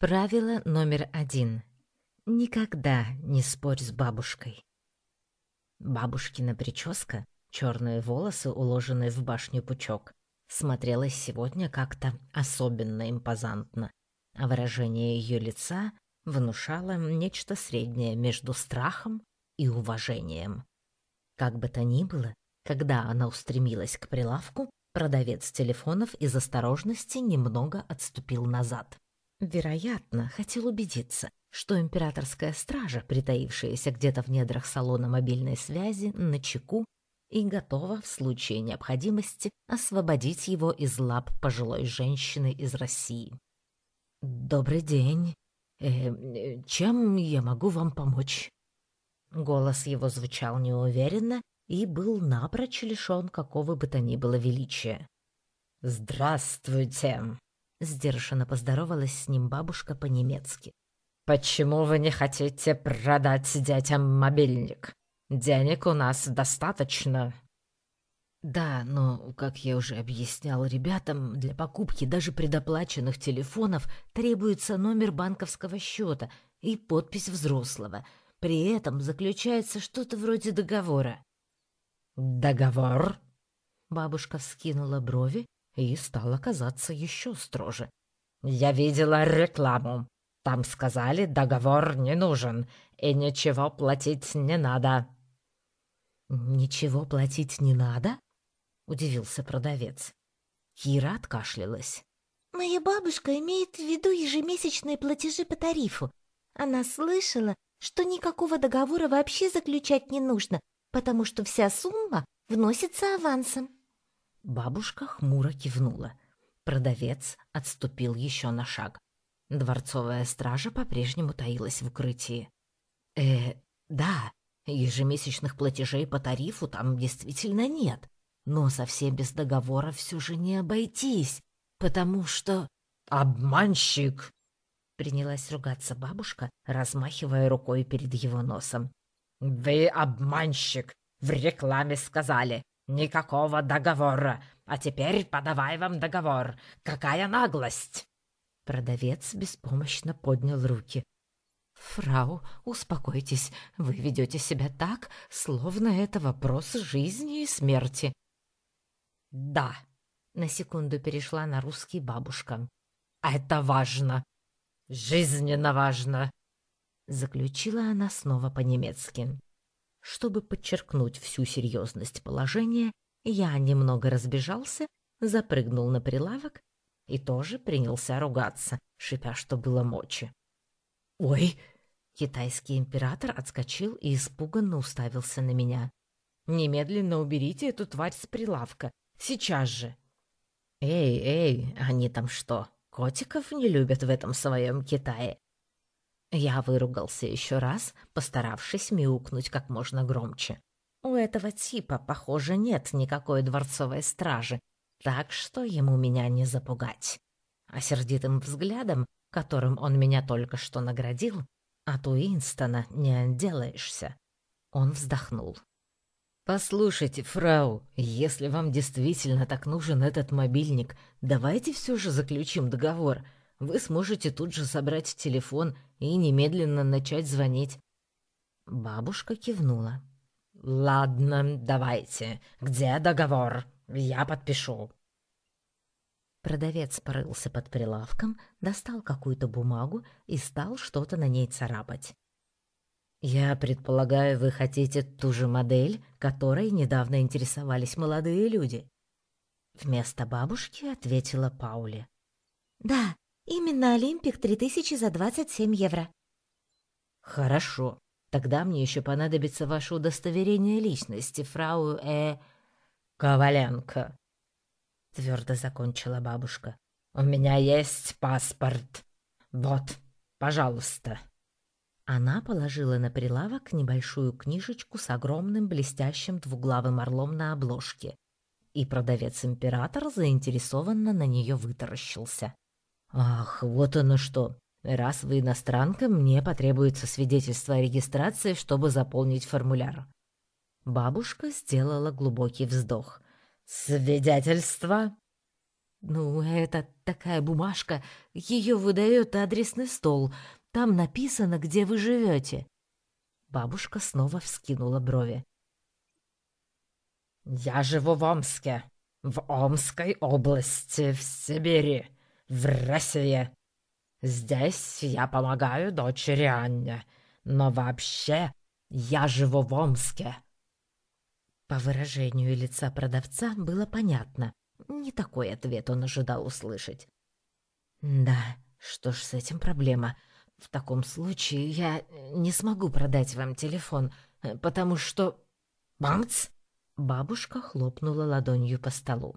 Правило номер один. Никогда не спорь с бабушкой. Бабушкина прическа, черные волосы, уложенные в башню пучок, смотрелась сегодня как-то особенно импозантно, а выражение ее лица внушало нечто среднее между страхом и уважением. Как бы то ни было, когда она устремилась к прилавку, продавец телефонов из осторожности немного отступил назад. Вероятно, хотел убедиться, что императорская стража, притаившаяся где-то в недрах салона мобильной связи, на чеку и готова в случае необходимости освободить его из лап пожилой женщины из России. «Добрый день. Э, чем я могу вам помочь?» Голос его звучал неуверенно и был напрочь лишен какого бы то ни было величия. «Здравствуйте!» Сдержанно поздоровалась с ним бабушка по-немецки. «Почему вы не хотите продать детям мобильник? Денег у нас достаточно». «Да, но, как я уже объяснял ребятам, для покупки даже предоплаченных телефонов требуется номер банковского счета и подпись взрослого. При этом заключается что-то вроде договора». «Договор?» Бабушка вскинула брови и стала казаться еще строже. «Я видела рекламу. Там сказали, договор не нужен, и ничего платить не надо». «Ничего платить не надо?» — удивился продавец. Кира откашлялась. «Моя бабушка имеет в виду ежемесячные платежи по тарифу. Она слышала, что никакого договора вообще заключать не нужно, потому что вся сумма вносится авансом». Бабушка хмуро кивнула. Продавец отступил еще на шаг. Дворцовая стража по-прежнему таилась в укрытии. «Э, да, ежемесячных платежей по тарифу там действительно нет, но совсем без договора все же не обойтись, потому что...» «Обманщик!» Принялась ругаться бабушка, размахивая рукой перед его носом. «Вы обманщик! В рекламе сказали, «Никакого договора! А теперь подавай вам договор! Какая наглость!» Продавец беспомощно поднял руки. «Фрау, успокойтесь, вы ведете себя так, словно это вопрос жизни и смерти». «Да», — на секунду перешла на русский бабушка. «Это важно! Жизненно важно!» Заключила она снова по-немецки. Чтобы подчеркнуть всю серьезность положения, я немного разбежался, запрыгнул на прилавок и тоже принялся ругаться, шипя, что было мочи. «Ой!» Китайский император отскочил и испуганно уставился на меня. «Немедленно уберите эту тварь с прилавка. Сейчас же!» «Эй, эй, они там что, котиков не любят в этом своем Китае?» Я выругался еще раз, постаравшись мяукнуть как можно громче. У этого типа, похоже, нет никакой дворцовой стражи, так что ему меня не запугать. А сердитым взглядом, которым он меня только что наградил, от Уинстона не отделаешься. Он вздохнул. «Послушайте, фрау, если вам действительно так нужен этот мобильник, давайте все же заключим договор. Вы сможете тут же собрать телефон и немедленно начать звонить. Бабушка кивнула. «Ладно, давайте. Где договор? Я подпишу». Продавец порылся под прилавком, достал какую-то бумагу и стал что-то на ней царапать. «Я предполагаю, вы хотите ту же модель, которой недавно интересовались молодые люди?» Вместо бабушки ответила Паули. «Да, Именно Олимпик 3000 за 27 евро. Хорошо. Тогда мне еще понадобится ваше удостоверение личности, фрау Э... Коваленко. Твердо закончила бабушка. У меня есть паспорт. Вот, пожалуйста. Она положила на прилавок небольшую книжечку с огромным блестящим двуглавым орлом на обложке, и продавец-император заинтересованно на нее вытаращился. «Ах, вот оно что! Раз вы иностранка, мне потребуется свидетельство о регистрации, чтобы заполнить формуляр». Бабушка сделала глубокий вздох. «Свидетельство?» Ну, это такая бумажка, ее выдает адресный стол. Там написано, где вы живете. Бабушка снова вскинула брови. «Я живу в Омске, в Омской области, в Сибири, в России. Здесь я помогаю дочери Анне, но вообще я живу в Омске». По выражению лица продавца было понятно. Не такой ответ он ожидал услышать. «Да, что ж с этим проблема?» В таком случае я не смогу продать вам телефон, потому что... Бамц! Бабушка хлопнула ладонью по столу.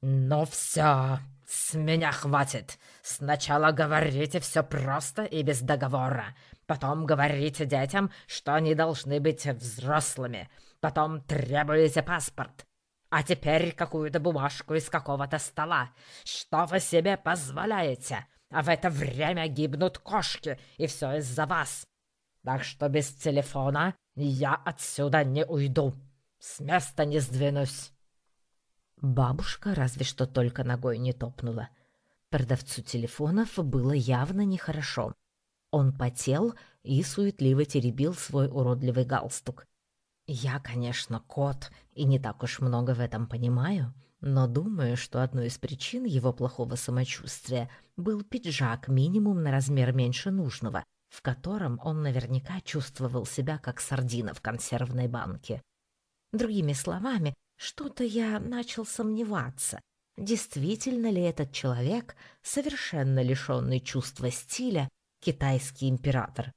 «Ну все, с меня хватит. Сначала говорите все просто и без договора. Потом говорите детям, что они должны быть взрослыми. Потом требуете паспорт. А теперь какую-то бумажку из какого-то стола. Что вы себе позволяете? а в это время гибнут кошки, и все из-за вас. Так что без телефона я отсюда не уйду, с места не сдвинусь». Бабушка разве что только ногой не топнула. Продавцу телефонов было явно нехорошо. Он потел и суетливо теребил свой уродливый галстук. Я, конечно, кот, и не так уж много в этом понимаю, но думаю, что одной из причин его плохого самочувствия был пиджак минимум на размер меньше нужного, в котором он наверняка чувствовал себя как сардина в консервной банке. Другими словами, что-то я начал сомневаться, действительно ли этот человек, совершенно лишенный чувства стиля, китайский император.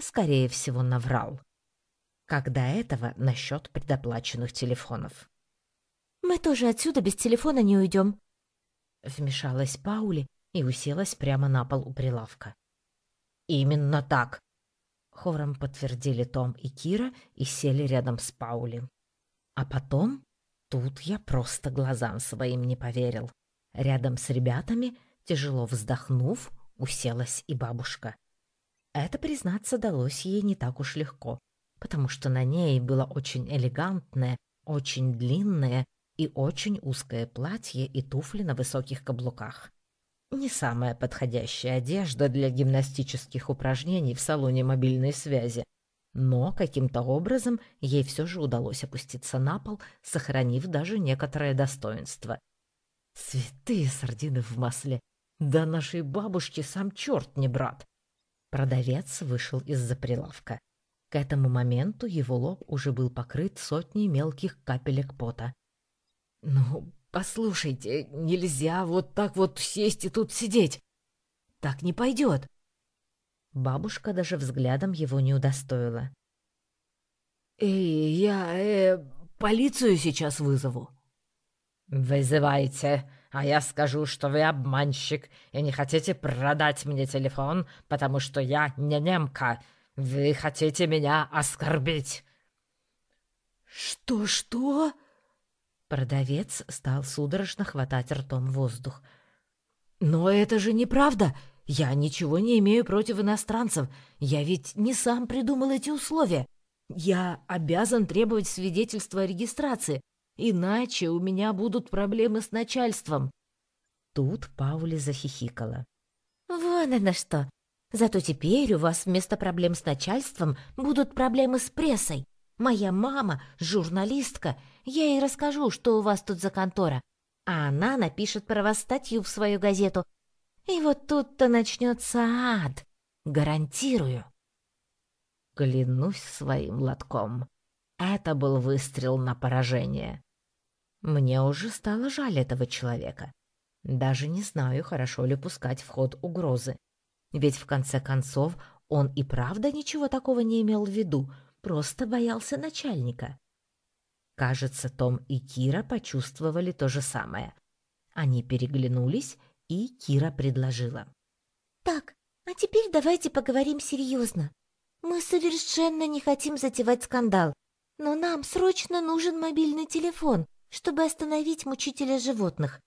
Скорее всего, наврал. Как до этого насчет предоплаченных телефонов. «Мы тоже отсюда без телефона не уйдем», — вмешалась Паули и уселась прямо на пол у прилавка. «Именно так!» — хором подтвердили Том и Кира и сели рядом с Паули. А потом тут я просто глазам своим не поверил. Рядом с ребятами, тяжело вздохнув, уселась и бабушка. Это, признаться, далось ей не так уж легко, потому что на ней было очень элегантное, очень длинное и очень узкое платье и туфли на высоких каблуках. Не самая подходящая одежда для гимнастических упражнений в салоне мобильной связи, но каким-то образом ей все же удалось опуститься на пол, сохранив даже некоторое достоинство. Святые сардины в масле! Да нашей бабушке сам черт не брат! Продавец вышел из-за прилавка. К этому моменту его лоб уже был покрыт сотней мелких капелек пота. «Ну, послушайте, нельзя вот так вот сесть и тут сидеть. Так не пойдет». Бабушка даже взглядом его не удостоила. «Эй, я, э, полицию сейчас вызову». «Вызывайте, а я скажу, что вы обманщик и не хотите продать мне телефон, потому что я не немка. Вы хотите меня оскорбить». «Что-что?» Продавец стал судорожно хватать ртом воздух. «Но это же неправда! Я ничего не имею против иностранцев. Я ведь не сам придумал эти условия. Я обязан требовать свидетельства о регистрации, иначе у меня будут проблемы с начальством». Тут Паули захихикала. «Вон оно что! Зато теперь у вас вместо проблем с начальством будут проблемы с прессой. Моя мама — журналистка, я ей расскажу, что у вас тут за контора, а она напишет про вас статью в свою газету. И вот тут-то начнется ад, гарантирую. Клянусь своим лотком. Это был выстрел на поражение. Мне уже стало жаль этого человека. Даже не знаю, хорошо ли пускать в ход угрозы. Ведь в конце концов он и правда ничего такого не имел в виду, просто боялся начальника. Кажется, Том и Кира почувствовали то же самое. Они переглянулись, и Кира предложила. «Так, а теперь давайте поговорим серьезно. Мы совершенно не хотим затевать скандал, но нам срочно нужен мобильный телефон, чтобы остановить мучителя животных.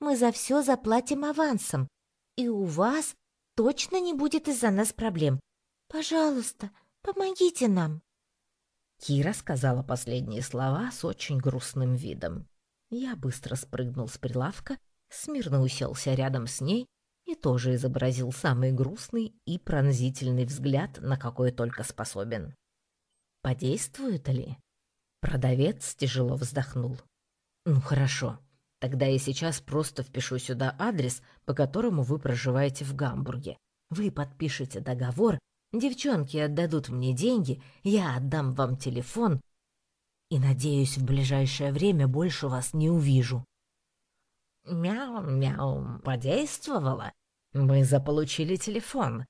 Мы за все заплатим авансом, и у вас точно не будет из-за нас проблем. Пожалуйста, помогите нам». Кира сказала последние слова с очень грустным видом. Я быстро спрыгнул с прилавка смирно уселся рядом с ней и тоже изобразил самый грустный и пронзительный взгляд, на какой только способен. Подействует ли? Продавец тяжело вздохнул. Ну хорошо, тогда я сейчас просто впишу сюда адрес, по которому вы проживаете в Гамбурге. Вы подпишете договор, девчонки отдадут мне деньги, я отдам вам телефон и, надеюсь, в ближайшее время больше вас не увижу. Мяу-мяу, подействовало. Мы заполучили телефон.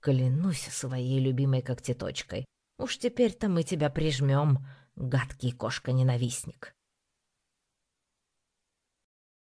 Клянусь своей любимой когтеточкой. Уж теперь-то мы тебя прижмем, гадкий кошка-ненавистник.